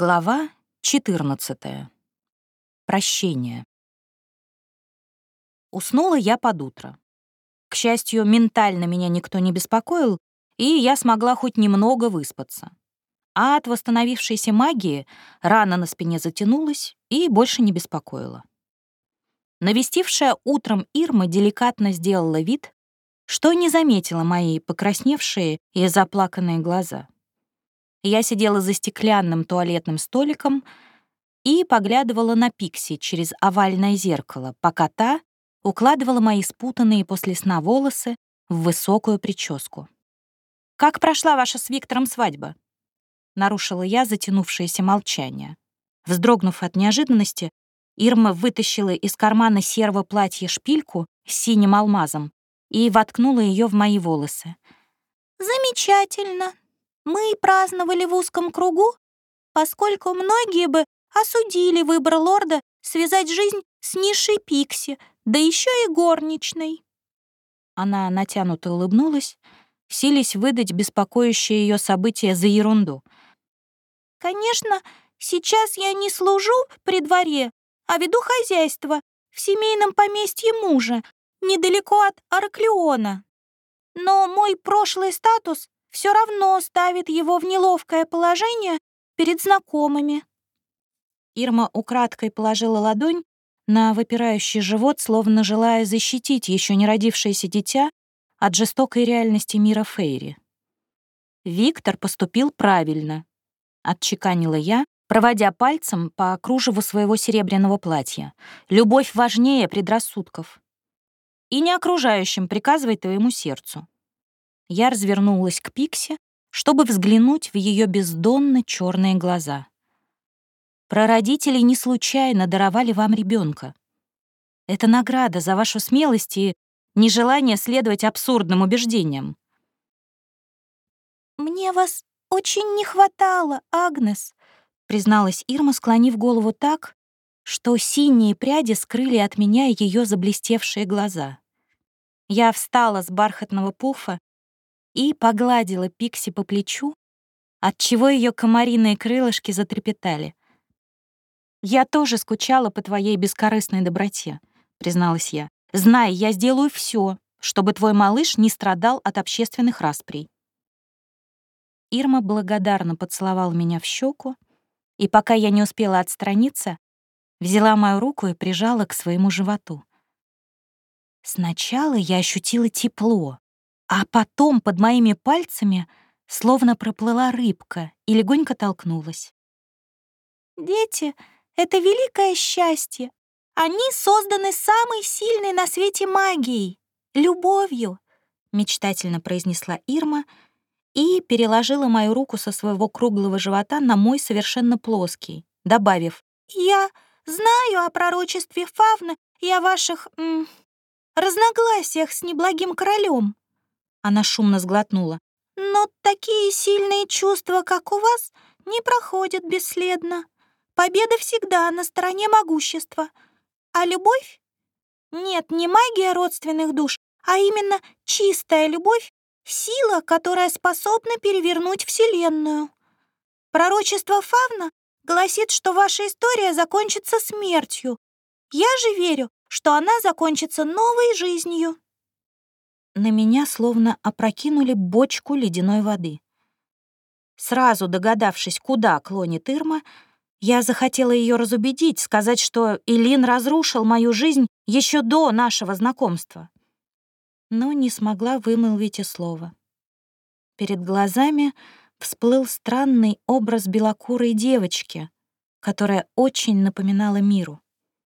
Глава 14. Прощение. Уснула я под утро. К счастью, ментально меня никто не беспокоил, и я смогла хоть немного выспаться. А от восстановившейся магии рана на спине затянулась и больше не беспокоила. Навестившая утром Ирма деликатно сделала вид, что не заметила мои покрасневшие и заплаканные глаза. Я сидела за стеклянным туалетным столиком и поглядывала на Пикси через овальное зеркало, пока та укладывала мои спутанные после сна волосы в высокую прическу. «Как прошла ваша с Виктором свадьба?» Нарушила я затянувшееся молчание. Вздрогнув от неожиданности, Ирма вытащила из кармана серого платья шпильку с синим алмазом и воткнула ее в мои волосы. «Замечательно», мы праздновали в узком кругу, поскольку многие бы осудили выбор лорда связать жизнь с низшей Пикси, да еще и горничной. Она натянуто улыбнулась, сились выдать беспокоящее ее события за ерунду. «Конечно, сейчас я не служу при дворе, а веду хозяйство в семейном поместье мужа, недалеко от Араклеона. Но мой прошлый статус все равно ставит его в неловкое положение перед знакомыми. Ирма украдкой положила ладонь на выпирающий живот, словно желая защитить еще не родившееся дитя от жестокой реальности мира Фейри. Виктор поступил правильно, отчеканила я, проводя пальцем по кружеву своего серебряного платья. Любовь важнее предрассудков. И не окружающим приказывай твоему сердцу. Я развернулась к Пикси, чтобы взглянуть в ее бездонно черные глаза. Прародители не случайно даровали вам ребенка. Это награда за вашу смелость и нежелание следовать абсурдным убеждениям. «Мне вас очень не хватало, Агнес», — призналась Ирма, склонив голову так, что синие пряди скрыли от меня ее заблестевшие глаза. Я встала с бархатного пуфа и погладила Пикси по плечу, отчего ее комариные крылышки затрепетали. «Я тоже скучала по твоей бескорыстной доброте», — призналась я. «Знай, я сделаю все, чтобы твой малыш не страдал от общественных расприй». Ирма благодарно поцеловала меня в щеку, и пока я не успела отстраниться, взяла мою руку и прижала к своему животу. Сначала я ощутила тепло, а потом под моими пальцами словно проплыла рыбка и легонько толкнулась. «Дети — это великое счастье. Они созданы самой сильной на свете магией — любовью», — мечтательно произнесла Ирма и переложила мою руку со своего круглого живота на мой совершенно плоский, добавив «Я знаю о пророчестве Фавны и о ваших разногласиях с неблагим королем. Она шумно сглотнула. «Но такие сильные чувства, как у вас, не проходят бесследно. Победа всегда на стороне могущества. А любовь? Нет, не магия родственных душ, а именно чистая любовь — сила, которая способна перевернуть Вселенную. Пророчество Фавна гласит, что ваша история закончится смертью. Я же верю, что она закончится новой жизнью на меня словно опрокинули бочку ледяной воды. Сразу догадавшись, куда клонит Ирма, я захотела ее разубедить, сказать, что Илин разрушил мою жизнь еще до нашего знакомства. Но не смогла вымолвить и слова. Перед глазами всплыл странный образ белокурой девочки, которая очень напоминала миру.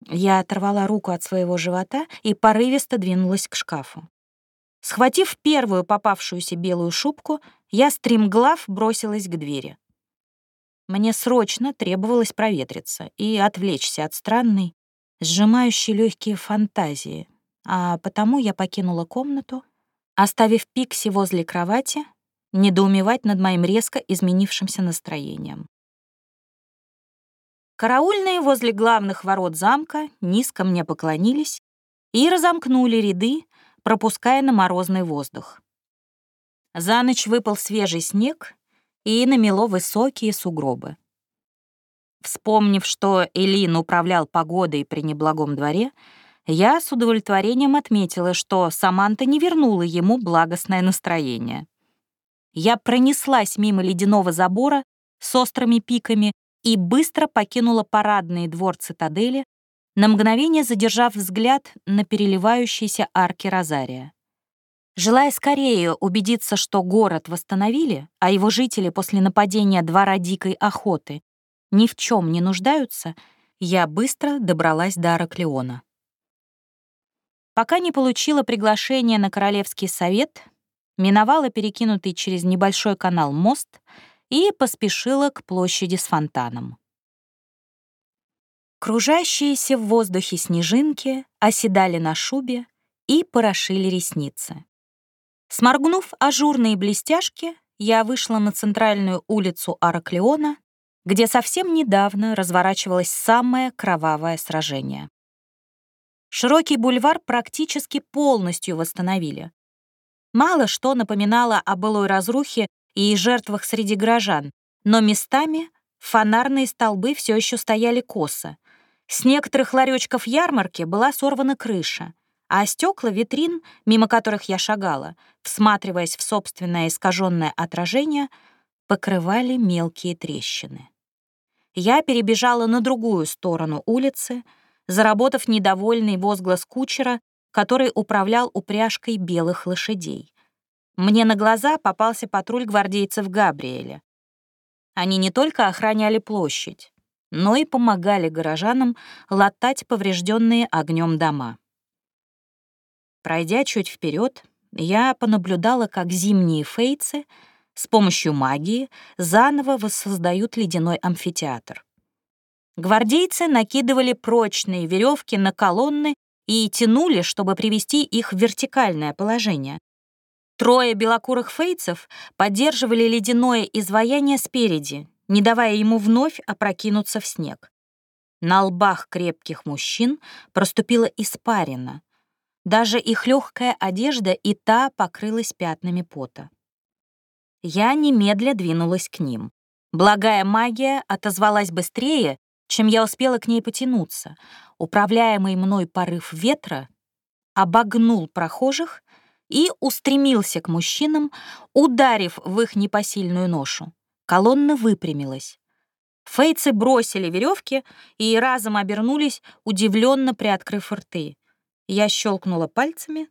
Я оторвала руку от своего живота и порывисто двинулась к шкафу. Схватив первую попавшуюся белую шубку, я стремглав бросилась к двери. Мне срочно требовалось проветриться и отвлечься от странной, сжимающей легкие фантазии, а потому я покинула комнату, оставив Пикси возле кровати, недоумевать над моим резко изменившимся настроением. Караульные возле главных ворот замка низко мне поклонились и разомкнули ряды, пропуская на морозный воздух. За ночь выпал свежий снег и намело высокие сугробы. Вспомнив, что Элин управлял погодой при неблагом дворе, я с удовлетворением отметила, что Саманта не вернула ему благостное настроение. Я пронеслась мимо ледяного забора с острыми пиками и быстро покинула парадный двор цитадели, на мгновение задержав взгляд на переливающейся арки Розария. Желая скорее убедиться, что город восстановили, а его жители после нападения двора дикой охоты ни в чем не нуждаются, я быстро добралась до Араклеона. Пока не получила приглашение на Королевский совет, миновала перекинутый через небольшой канал мост и поспешила к площади с фонтаном. Кружащиеся в воздухе снежинки оседали на шубе и порошили ресницы. Сморгнув ажурные блестяшки, я вышла на центральную улицу Араклеона, где совсем недавно разворачивалось самое кровавое сражение. Широкий бульвар практически полностью восстановили. Мало что напоминало о былой разрухе и жертвах среди горожан, но местами фонарные столбы все еще стояли косо. С некоторых ларечков ярмарки была сорвана крыша, а стекла витрин, мимо которых я шагала, всматриваясь в собственное искаженное отражение, покрывали мелкие трещины. Я перебежала на другую сторону улицы, заработав недовольный возглас кучера, который управлял упряжкой белых лошадей. Мне на глаза попался патруль гвардейцев Габриэля. Они не только охраняли площадь, но и помогали горожанам латать поврежденные огнем дома. Пройдя чуть вперед, я понаблюдала, как зимние фейцы с помощью магии заново воссоздают ледяной амфитеатр. Гвардейцы накидывали прочные веревки на колонны и тянули, чтобы привести их в вертикальное положение. Трое белокурых фейцев поддерживали ледяное изваяние спереди, не давая ему вновь опрокинуться в снег. На лбах крепких мужчин проступила испарина, даже их легкая одежда и та покрылась пятнами пота. Я немедля двинулась к ним. Благая магия отозвалась быстрее, чем я успела к ней потянуться. Управляемый мной порыв ветра обогнул прохожих и устремился к мужчинам, ударив в их непосильную ношу. Колонна выпрямилась. Фейцы бросили веревки и разом обернулись, удивленно приоткрыв рты. Я щелкнула пальцами,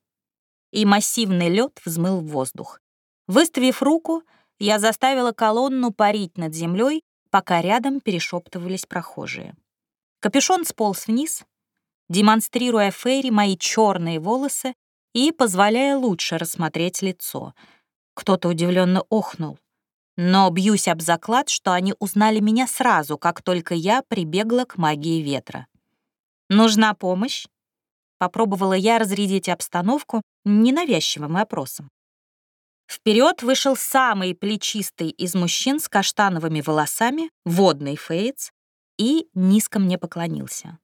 и массивный лед взмыл в воздух. Выставив руку, я заставила колонну парить над землей, пока рядом перешептывались прохожие. Капюшон сполз вниз, демонстрируя Фейри мои черные волосы и позволяя лучше рассмотреть лицо. Кто-то удивленно охнул. Но бьюсь об заклад, что они узнали меня сразу, как только я прибегла к магии ветра. «Нужна помощь?» Попробовала я разрядить обстановку ненавязчивым вопросом. Вперед вышел самый плечистый из мужчин с каштановыми волосами, водный фейц, и низко мне поклонился.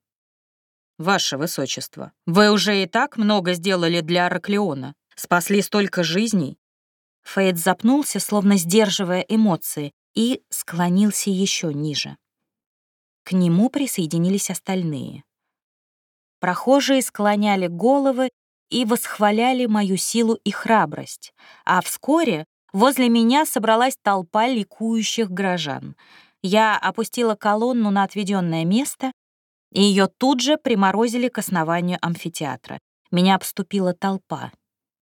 «Ваше Высочество, вы уже и так много сделали для Араклеона, спасли столько жизней». Фейт запнулся, словно сдерживая эмоции, и склонился еще ниже. К нему присоединились остальные. Прохожие склоняли головы и восхваляли мою силу и храбрость, а вскоре возле меня собралась толпа ликующих горожан. Я опустила колонну на отведенное место, и ее тут же приморозили к основанию амфитеатра. Меня обступила толпа.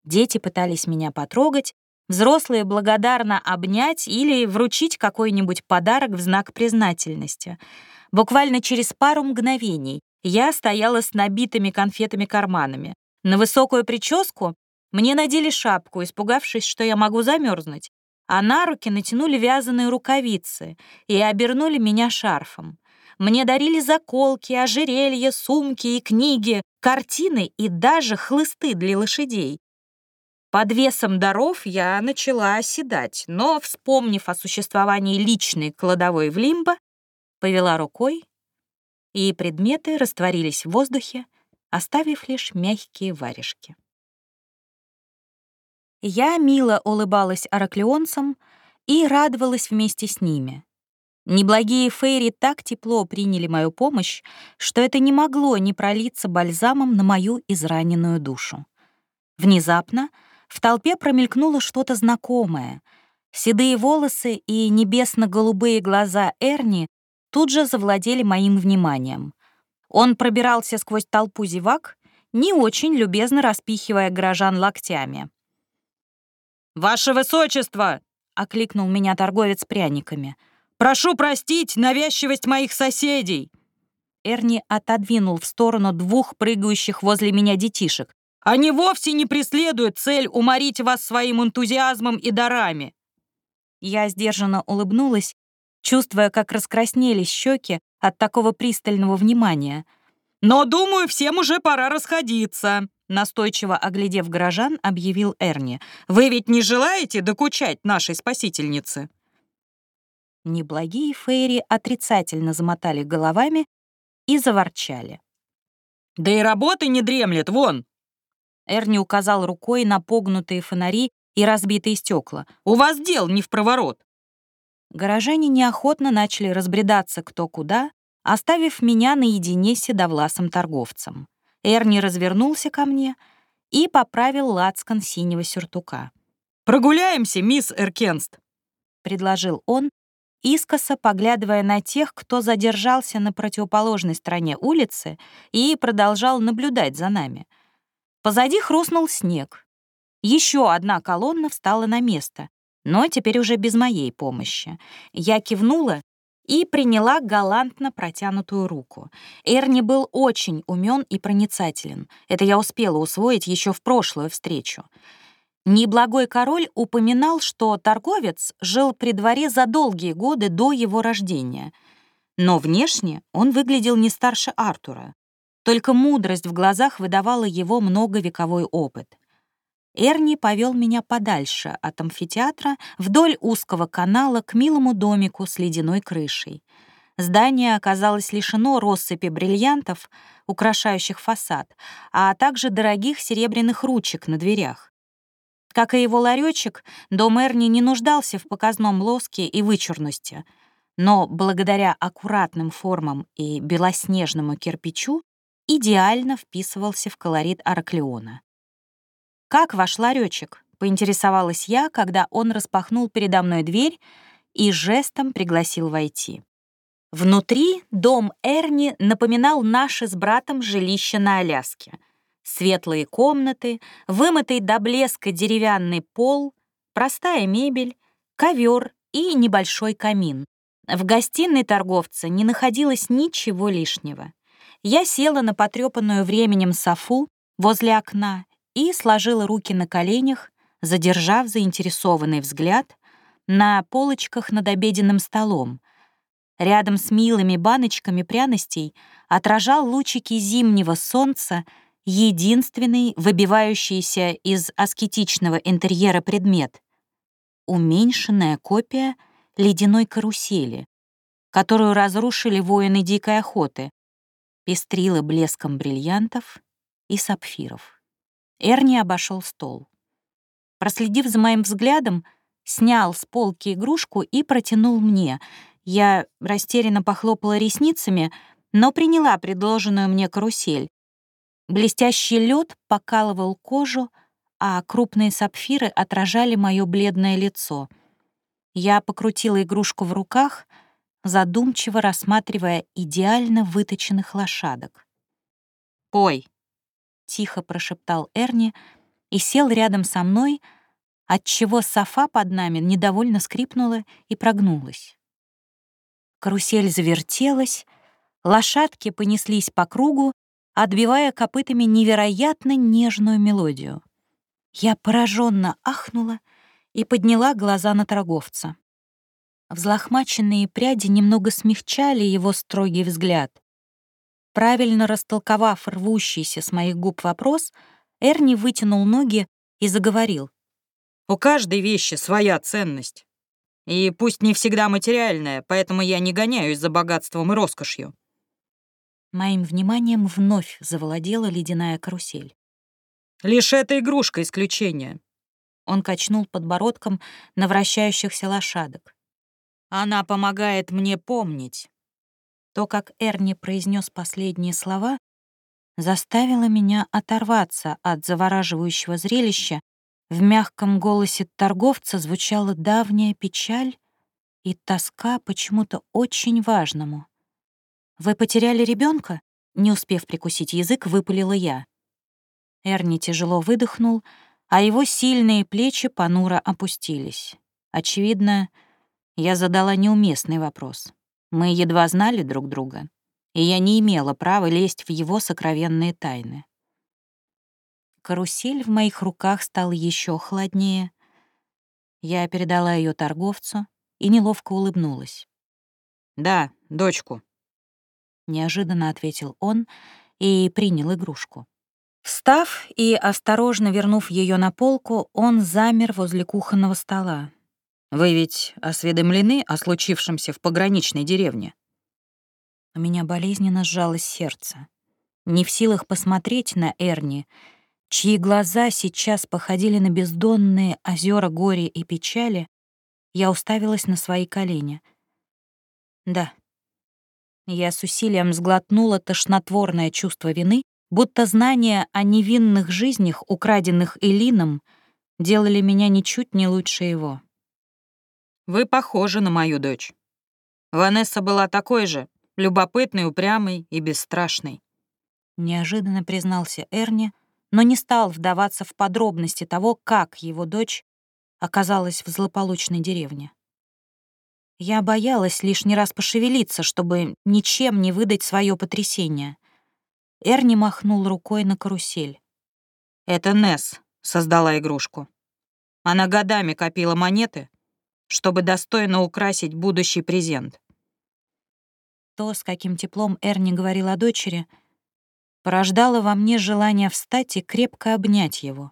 Дети пытались меня потрогать, взрослые благодарно обнять или вручить какой-нибудь подарок в знак признательности. Буквально через пару мгновений я стояла с набитыми конфетами карманами. На высокую прическу мне надели шапку, испугавшись, что я могу замерзнуть, а на руки натянули вязаные рукавицы и обернули меня шарфом. Мне дарили заколки, ожерелья, сумки и книги, картины и даже хлысты для лошадей. Под весом даров я начала оседать, но, вспомнив о существовании личной кладовой в Лимбо, повела рукой и предметы растворились в воздухе, оставив лишь мягкие варежки. Я мило улыбалась араклеонцам и радовалась вместе с ними. Неблагие фейри так тепло приняли мою помощь, что это не могло не пролиться бальзамом на мою израненную душу. Внезапно в толпе промелькнуло что-то знакомое. Седые волосы и небесно-голубые глаза Эрни тут же завладели моим вниманием. Он пробирался сквозь толпу зевак, не очень любезно распихивая горожан локтями. «Ваше высочество!» — окликнул меня торговец пряниками — Прошу простить навязчивость моих соседей!» Эрни отодвинул в сторону двух прыгающих возле меня детишек. «Они вовсе не преследуют цель уморить вас своим энтузиазмом и дарами!» Я сдержанно улыбнулась, чувствуя, как раскраснелись щеки от такого пристального внимания. «Но, думаю, всем уже пора расходиться», настойчиво оглядев горожан, объявил Эрни. «Вы ведь не желаете докучать нашей спасительнице?» Неблагие фейри отрицательно замотали головами и заворчали. «Да и работы не дремлет, вон!» Эрни указал рукой на погнутые фонари и разбитые стекла. «У вас дел не в проворот!» Горожане неохотно начали разбредаться кто куда, оставив меня наедине с седовласым торговцем. Эрни развернулся ко мне и поправил лацкан синего сюртука. «Прогуляемся, мисс Эркенст», — предложил он, искоса поглядывая на тех, кто задержался на противоположной стороне улицы и продолжал наблюдать за нами. Позади хрустнул снег. Еще одна колонна встала на место, но теперь уже без моей помощи. Я кивнула и приняла галантно протянутую руку. Эрни был очень умен и проницателен. Это я успела усвоить еще в прошлую встречу. Неблагой король упоминал, что торговец жил при дворе за долгие годы до его рождения. Но внешне он выглядел не старше Артура. Только мудрость в глазах выдавала его многовековой опыт. Эрни повел меня подальше от амфитеатра вдоль узкого канала к милому домику с ледяной крышей. Здание оказалось лишено россыпи бриллиантов, украшающих фасад, а также дорогих серебряных ручек на дверях. Как и его ларечек, дом Эрни не нуждался в показном лоске и вычурности, но благодаря аккуратным формам и белоснежному кирпичу идеально вписывался в колорит Араклеона. «Как ваш ларечек?» — поинтересовалась я, когда он распахнул передо мной дверь и жестом пригласил войти. Внутри дом Эрни напоминал наше с братом жилище на Аляске — Светлые комнаты, вымытый до блеска деревянный пол, простая мебель, ковер и небольшой камин. В гостиной торговца не находилось ничего лишнего. Я села на потрепанную временем софу возле окна и сложила руки на коленях, задержав заинтересованный взгляд на полочках над обеденным столом. Рядом с милыми баночками пряностей отражал лучики зимнего солнца единственный выбивающийся из аскетичного интерьера предмет — уменьшенная копия ледяной карусели, которую разрушили воины дикой охоты, пестрила блеском бриллиантов и сапфиров. Эрни обошел стол. Проследив за моим взглядом, снял с полки игрушку и протянул мне. Я растерянно похлопала ресницами, но приняла предложенную мне карусель, Блестящий лед покалывал кожу, а крупные сапфиры отражали мое бледное лицо. Я покрутила игрушку в руках, задумчиво рассматривая идеально выточенных лошадок. «Пой!» — тихо прошептал Эрни и сел рядом со мной, отчего софа под нами недовольно скрипнула и прогнулась. Карусель завертелась, лошадки понеслись по кругу, отбивая копытами невероятно нежную мелодию. Я пораженно ахнула и подняла глаза на торговца. Взлохмаченные пряди немного смягчали его строгий взгляд. Правильно растолковав рвущийся с моих губ вопрос, Эрни вытянул ноги и заговорил. «У каждой вещи своя ценность. И пусть не всегда материальная, поэтому я не гоняюсь за богатством и роскошью. Моим вниманием вновь завладела ледяная карусель. «Лишь эта игрушка — Он качнул подбородком на вращающихся лошадок. Она помогает мне помнить. То, как Эрни произнес последние слова, заставило меня оторваться от завораживающего зрелища. В мягком голосе торговца звучала давняя печаль и тоска почему-то очень важному. «Вы потеряли ребенка? Не успев прикусить язык, выпалила я. Эрни тяжело выдохнул, а его сильные плечи понуро опустились. Очевидно, я задала неуместный вопрос. Мы едва знали друг друга, и я не имела права лезть в его сокровенные тайны. Карусель в моих руках стала еще холоднее. Я передала ее торговцу и неловко улыбнулась. «Да, дочку», — неожиданно ответил он и принял игрушку. Встав и осторожно вернув ее на полку, он замер возле кухонного стола. «Вы ведь осведомлены о случившемся в пограничной деревне?» У меня болезненно сжалось сердце. Не в силах посмотреть на Эрни, чьи глаза сейчас походили на бездонные озера горя и печали, я уставилась на свои колени. Да. Я с усилием сглотнула тошнотворное чувство вины, будто знания о невинных жизнях, украденных Элином, делали меня ничуть не лучше его. «Вы похожи на мою дочь. Ванесса была такой же, любопытной, упрямой и бесстрашной», — неожиданно признался Эрни, но не стал вдаваться в подробности того, как его дочь оказалась в злополучной деревне. Я боялась лишний раз пошевелиться, чтобы ничем не выдать свое потрясение. Эрни махнул рукой на карусель. «Это Несс создала игрушку. Она годами копила монеты, чтобы достойно украсить будущий презент. То, с каким теплом Эрни говорил о дочери, порождало во мне желание встать и крепко обнять его.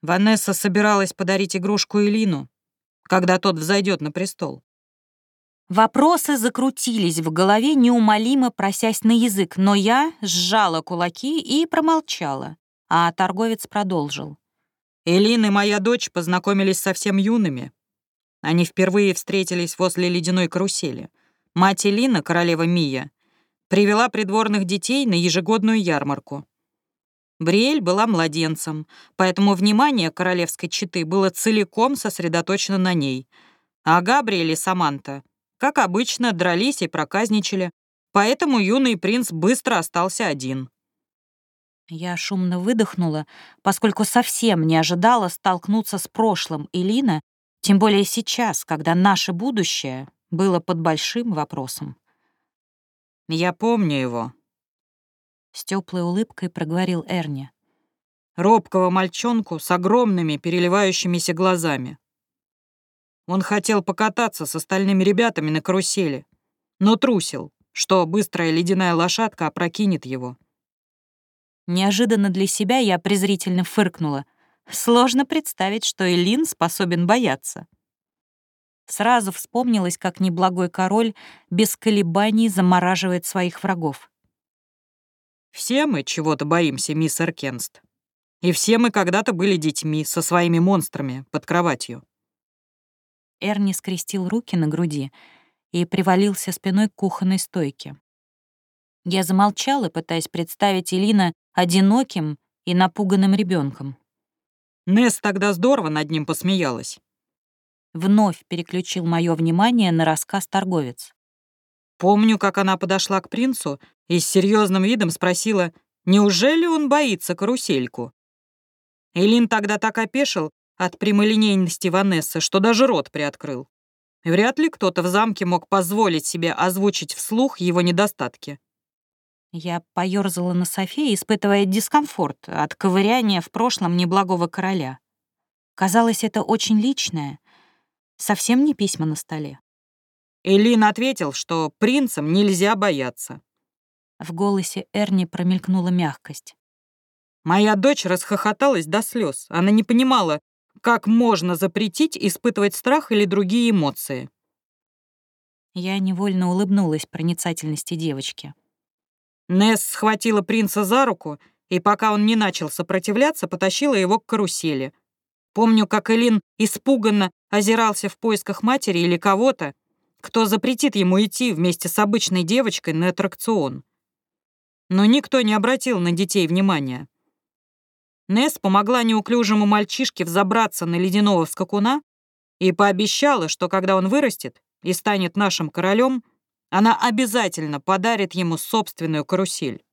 Ванесса собиралась подарить игрушку Элину, когда тот взойдет на престол. Вопросы закрутились в голове, неумолимо просясь на язык, но я сжала кулаки и промолчала, а торговец продолжил. Элин и моя дочь познакомились совсем юными. Они впервые встретились возле ледяной карусели. Мать Элина, королева Мия, привела придворных детей на ежегодную ярмарку. Бриэль была младенцем, поэтому внимание королевской четы было целиком сосредоточено на ней, а Габриэль и Саманта как обычно, дрались и проказничали, поэтому юный принц быстро остался один. Я шумно выдохнула, поскольку совсем не ожидала столкнуться с прошлым Илина, тем более сейчас, когда наше будущее было под большим вопросом. «Я помню его», — с теплой улыбкой проговорил Эрни. «Робкого мальчонку с огромными переливающимися глазами. Он хотел покататься с остальными ребятами на карусели, но трусил, что быстрая ледяная лошадка опрокинет его. Неожиданно для себя я презрительно фыркнула. Сложно представить, что Элин способен бояться. Сразу вспомнилось, как неблагой король без колебаний замораживает своих врагов. «Все мы чего-то боимся, мисс Эркенст. И все мы когда-то были детьми со своими монстрами под кроватью. Эрни скрестил руки на груди и привалился спиной к кухонной стойке. Я замолчала, пытаясь представить Элина одиноким и напуганным ребенком. Несс тогда здорово над ним посмеялась. Вновь переключил мое внимание на рассказ торговец. Помню, как она подошла к принцу и с серьезным видом спросила, неужели он боится карусельку. Элин тогда так опешил, от прямолинейности Ванессы, что даже рот приоткрыл. Вряд ли кто-то в замке мог позволить себе озвучить вслух его недостатки. Я поёрзала на софе, испытывая дискомфорт от ковыряния в прошлом неблагого короля. Казалось, это очень личное, совсем не письма на столе. Элин ответил, что принцам нельзя бояться. В голосе Эрни промелькнула мягкость. Моя дочь расхохоталась до слез. Она не понимала, как можно запретить испытывать страх или другие эмоции? Я невольно улыбнулась проницательности девочки. Несс схватила принца за руку, и пока он не начал сопротивляться, потащила его к карусели. Помню, как Элин испуганно озирался в поисках матери или кого-то, кто запретит ему идти вместе с обычной девочкой на аттракцион. Но никто не обратил на детей внимания. Несс помогла неуклюжему мальчишке взобраться на ледяного скакуна и пообещала, что когда он вырастет и станет нашим королем, она обязательно подарит ему собственную карусель.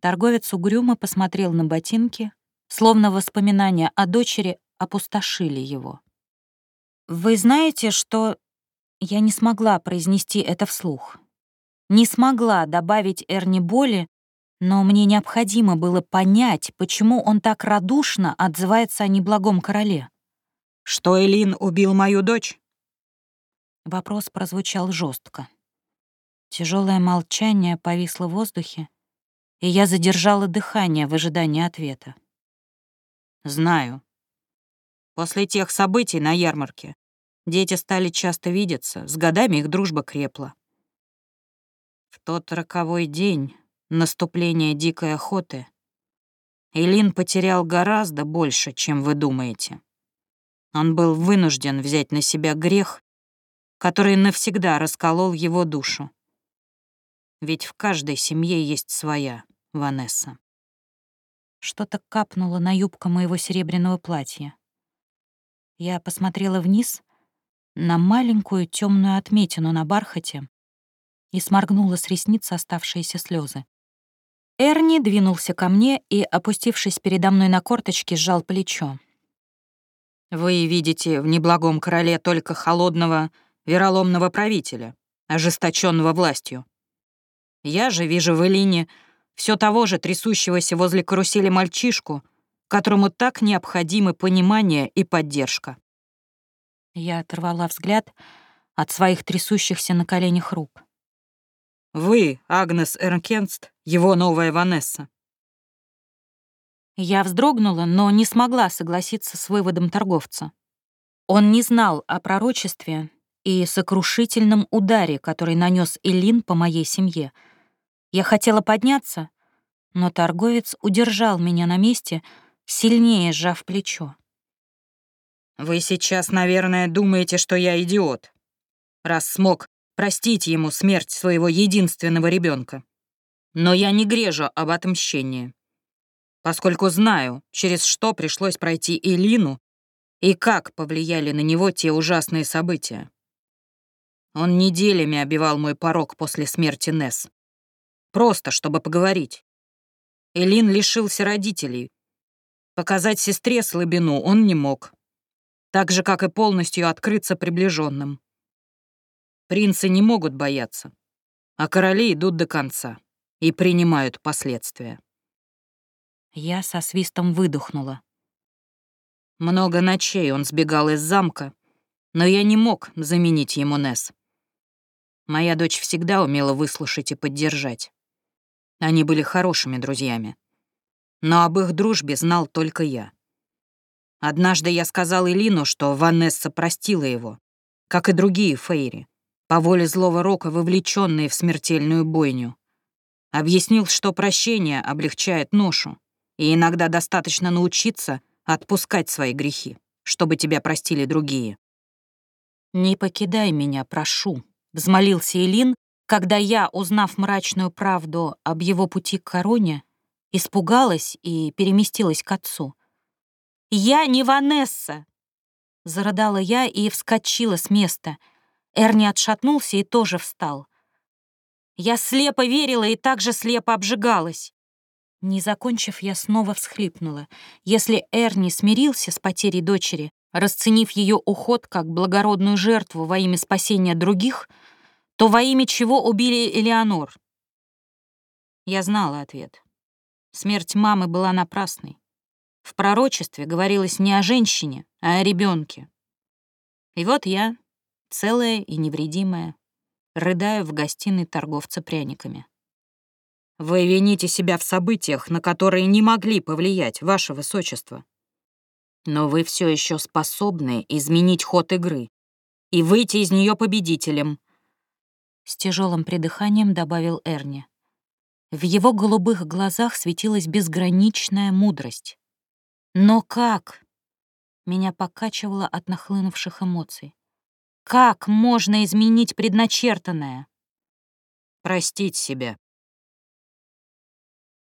Торговец угрюмо посмотрел на ботинки, словно воспоминания о дочери опустошили его. «Вы знаете, что...» Я не смогла произнести это вслух. Не смогла добавить Эрни боли, но мне необходимо было понять, почему он так радушно отзывается о неблагом короле. «Что Элин убил мою дочь?» Вопрос прозвучал жестко. Тяжелое молчание повисло в воздухе, и я задержала дыхание в ожидании ответа. «Знаю. После тех событий на ярмарке дети стали часто видеться, с годами их дружба крепла. В тот роковой день наступления дикой охоты Илин потерял гораздо больше, чем вы думаете. Он был вынужден взять на себя грех, который навсегда расколол его душу. Ведь в каждой семье есть своя Ванесса. Что-то капнуло на юбку моего серебряного платья. Я посмотрела вниз на маленькую темную отметину на бархате и сморгнула с ресниц оставшиеся слезы. Эрни двинулся ко мне и, опустившись передо мной на корточки, сжал плечо. «Вы видите в неблагом короле только холодного, вероломного правителя, ожесточенного властью. Я же вижу в Элине все того же трясущегося возле карусели мальчишку, которому так необходимы понимание и поддержка. Я оторвала взгляд от своих трясущихся на коленях рук. «Вы, Агнес Эрнкенст, его новая Ванесса». Я вздрогнула, но не смогла согласиться с выводом торговца. Он не знал о пророчестве и сокрушительном ударе, который нанес Элин по моей семье — я хотела подняться, но торговец удержал меня на месте, сильнее сжав плечо. «Вы сейчас, наверное, думаете, что я идиот, раз смог простить ему смерть своего единственного ребенка. Но я не грежу об отмщении, поскольку знаю, через что пришлось пройти Элину и как повлияли на него те ужасные события. Он неделями обивал мой порог после смерти Несс. Просто, чтобы поговорить. Элин лишился родителей. Показать сестре слабину он не мог. Так же, как и полностью открыться приближенным. Принцы не могут бояться, а короли идут до конца и принимают последствия. Я со свистом выдохнула. Много ночей он сбегал из замка, но я не мог заменить ему Нес. Моя дочь всегда умела выслушать и поддержать. Они были хорошими друзьями. Но об их дружбе знал только я. Однажды я сказал Элину, что Ванесса простила его, как и другие Фейри, по воле злого рока, вовлеченные в смертельную бойню. Объяснил, что прощение облегчает ношу, и иногда достаточно научиться отпускать свои грехи, чтобы тебя простили другие. «Не покидай меня, прошу», — взмолился Элин, когда я, узнав мрачную правду об его пути к короне, испугалась и переместилась к отцу. «Я не Ванесса!» Зарыдала я и вскочила с места. Эрни отшатнулся и тоже встал. Я слепо верила и также слепо обжигалась. Не закончив, я снова всхлипнула. Если Эрни смирился с потерей дочери, расценив ее уход как благородную жертву во имя спасения других — то во имя чего убили Элеонор? Я знала ответ. Смерть мамы была напрасной. В пророчестве говорилось не о женщине, а о ребенке. И вот я, целая и невредимая, рыдаю в гостиной торговца пряниками. Вы вините себя в событиях, на которые не могли повлиять, ваше высочество. Но вы все еще способны изменить ход игры и выйти из нее победителем, с тяжелым придыханием добавил Эрни. В его голубых глазах светилась безграничная мудрость. Но как? Меня покачивало от нахлынувших эмоций. Как можно изменить предначертанное? Простить себя.